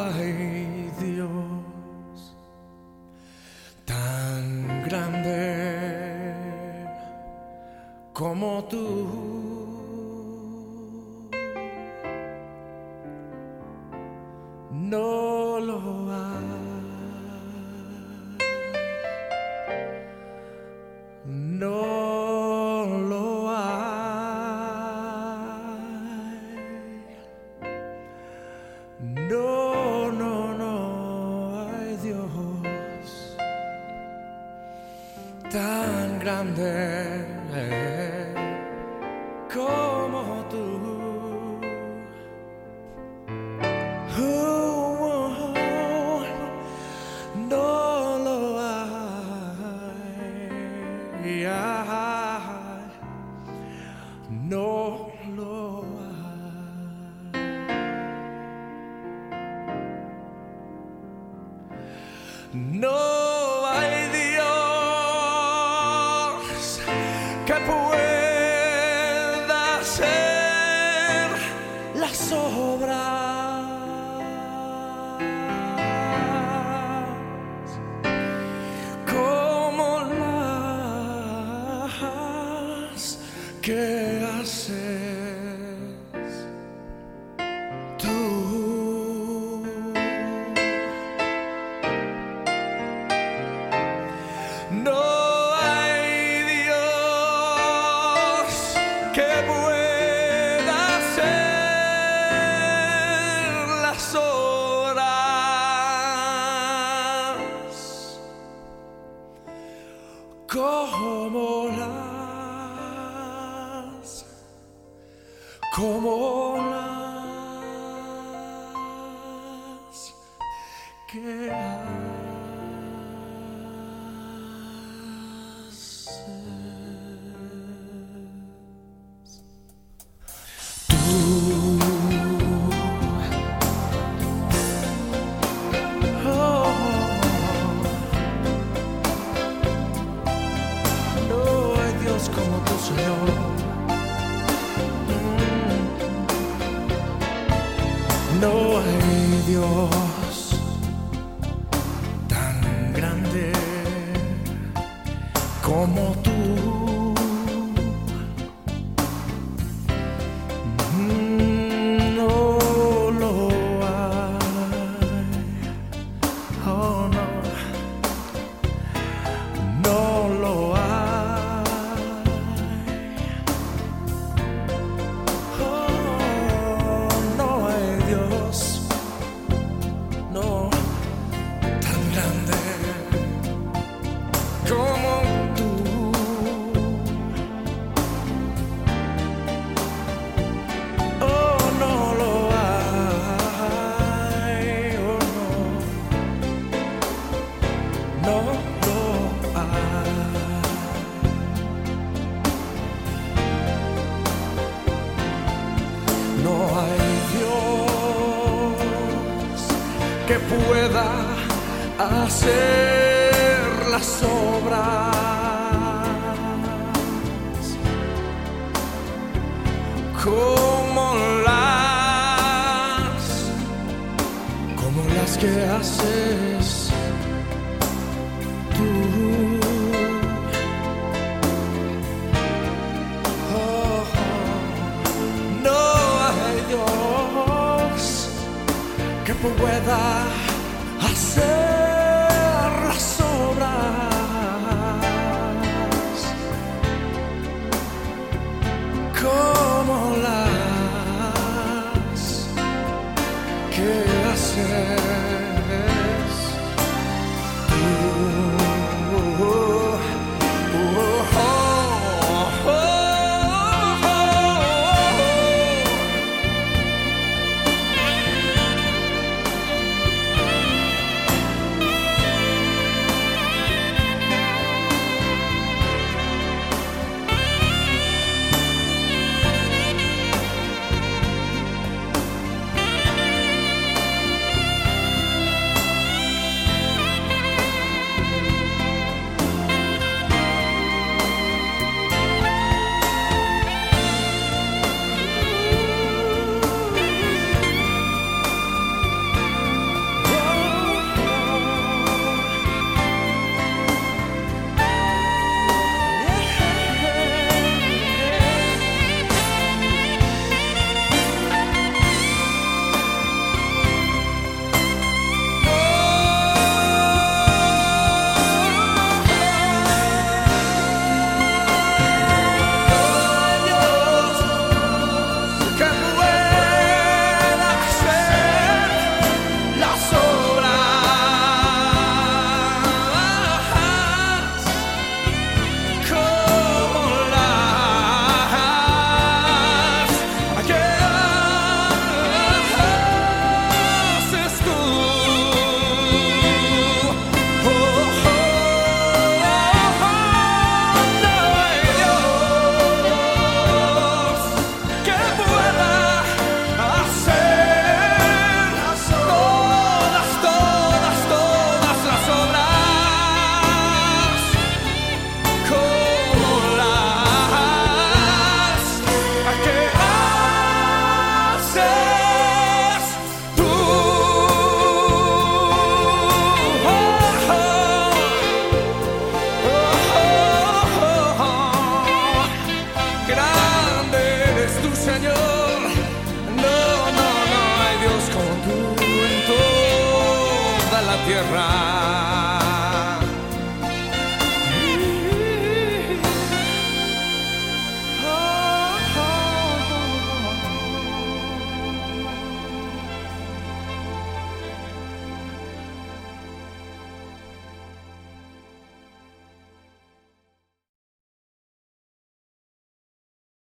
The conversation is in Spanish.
hay Dios tan grande como tú. No lo hay. Tan grande como tú. Oh, no lo hay. Ay, No lo hay. No como las que haces tú. Oh. No hay Dios como tu Señor. No hay Dios tan grande como tú. No hay Dios que pueda hacer las obras como las como las que haces que pueda hacer around.